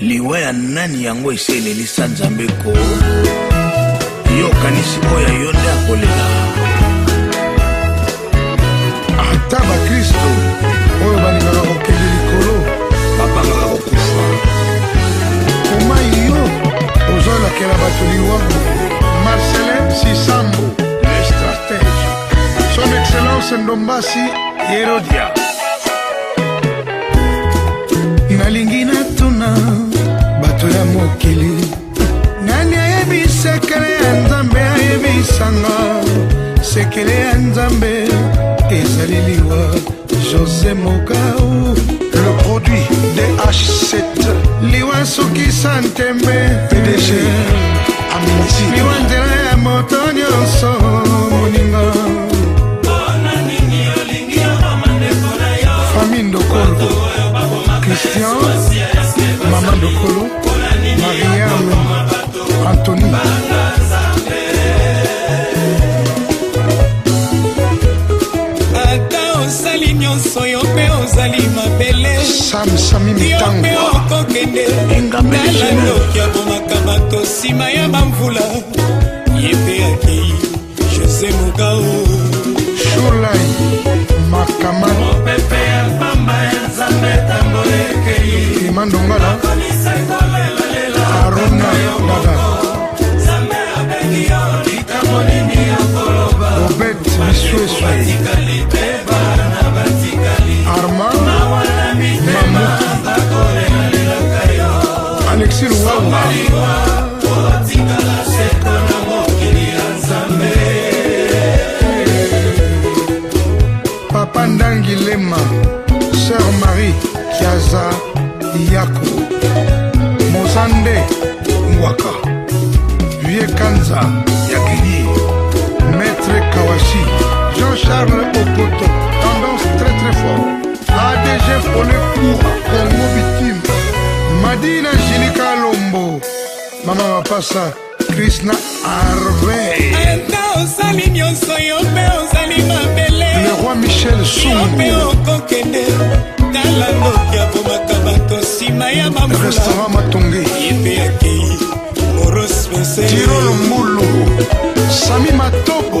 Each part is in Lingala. liwa ya nani yango eselelisa nzambe ko yokanisi oyo yo nde akolela ata bakristo oyo balingaka kokende likolo babangaka kokufa koma yo ozolakela bato liwa marcelin sisambo le stratege son excellence ndombasi yerodia nalingi natuna bato ya mokili nani ayebi sekele ya nzambe ayebisanga sekele ya nzambe ezali liwa josé mogau le produit dh7 liwa sukisa ntembe pdg aminti liwa nzela ya moto nyonso nsima ya bamvula ye mpe akei jose mogao shulai makamamapepe ya pamba ya nzambe ntango ekei emandongala arona daga obet misuesue mari kiaza yako mozande ngwaka vie kanza ya kini maître kawashi jean charles opoto tendance très très fort adg folepour congo bitime madina angélika lombo mama mapasa krishna arve ata osali nyonso yo mpe ozali mabele le roi michel sungu yo mpe okokende tala ndoki abomaka bato nsima ya bamvula matonge yepe akei moros penstirolo mbulu sami matobo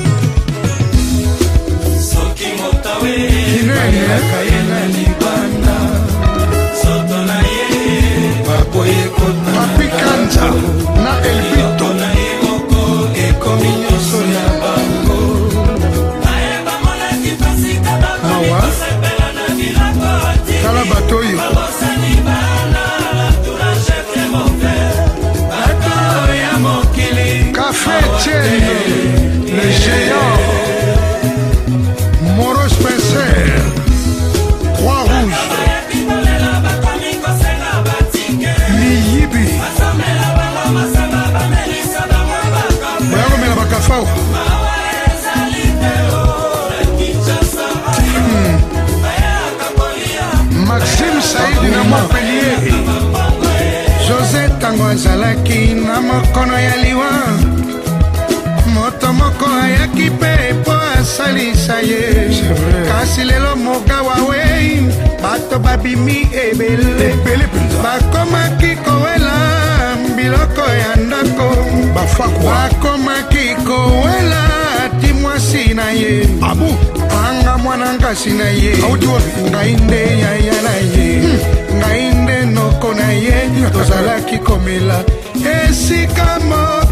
azalaki na mokono ya liwa moto moko ayaki mpe mpo asalisa ye kasi lelo mokawa wei bato babimi ebele bakomaki kowela biloko ya ndako bakomaki kowela ti mwasi na ye anga mwana nkasi na ye ngai nde yaya na ye hmm. ngai na ye tozalaki komela esika moko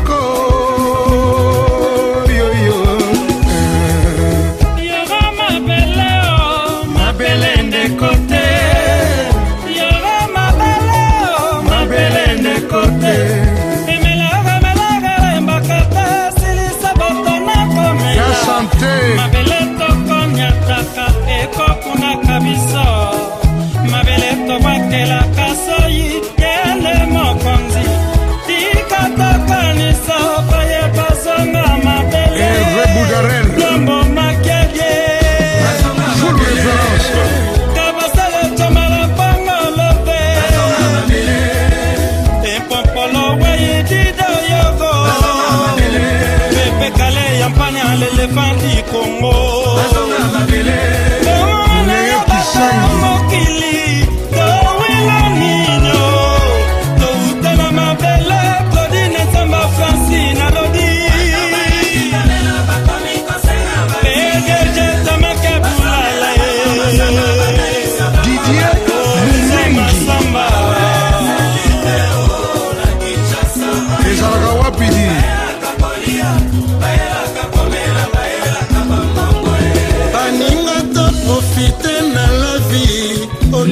ya lelefandi kongo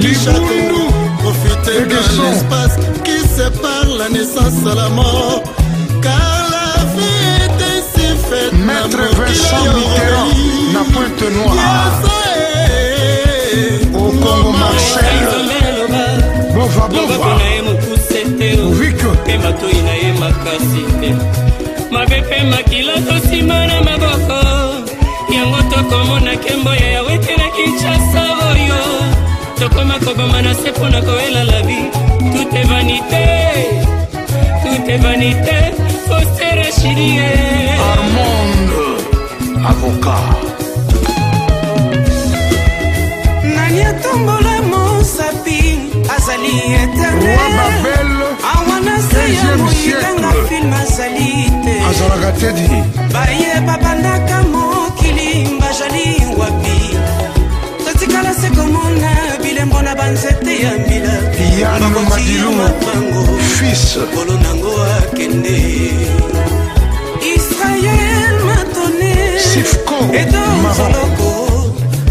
du château Profiter de l'espace qui sépare la naissance à la mort Car la vie est ainsi faite Maître Vincent Mitterrand, na pointe noire Au Congo Marcel Bova bova oviko mpe matoi na ye makasi te mabe mpe makila tosima na maboko yango tokomona nkembo ya na se mpona koyela la vie tout est vanité tout est vanité osera chirie armond avocat nani atombola mosapi azali éternel awana se ya moyitanga filme azali te azalaka tedi baye babandaka mokili bazali wapi totikala se komona elembo na banzete ya mbilapiakotiamapango kolo nango akende israel matone edonzoloko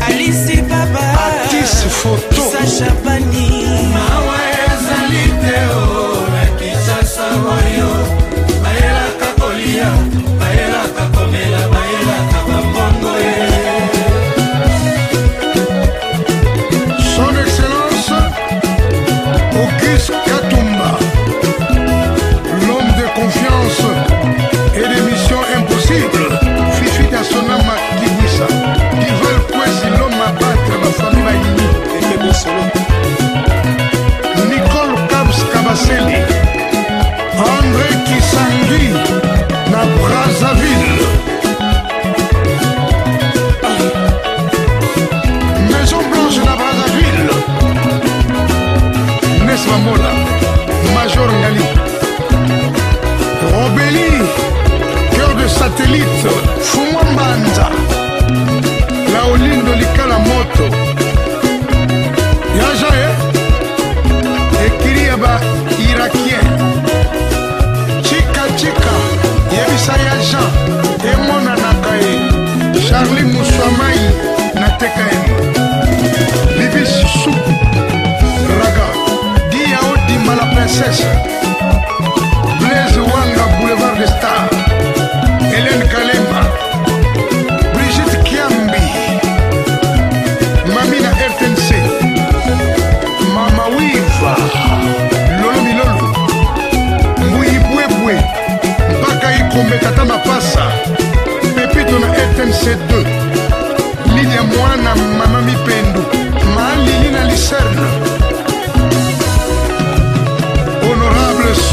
alisi babasacha pani mawa ezali te o nakisasa oyo mola major ngani robeli cœur de satellite fumwa mbanza laolindo likala moto yaja e eh? ekili ya ba irakien chika chika yebisa ya jean emon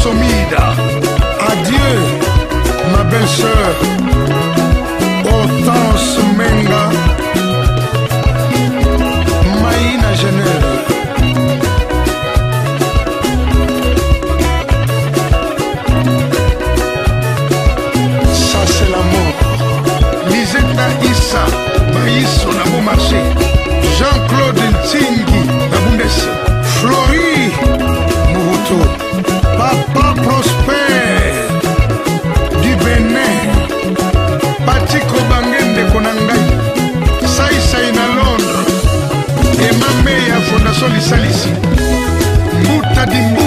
Somida. Adieu, ma belle sœur. liboso lisalisi mbuta dimbu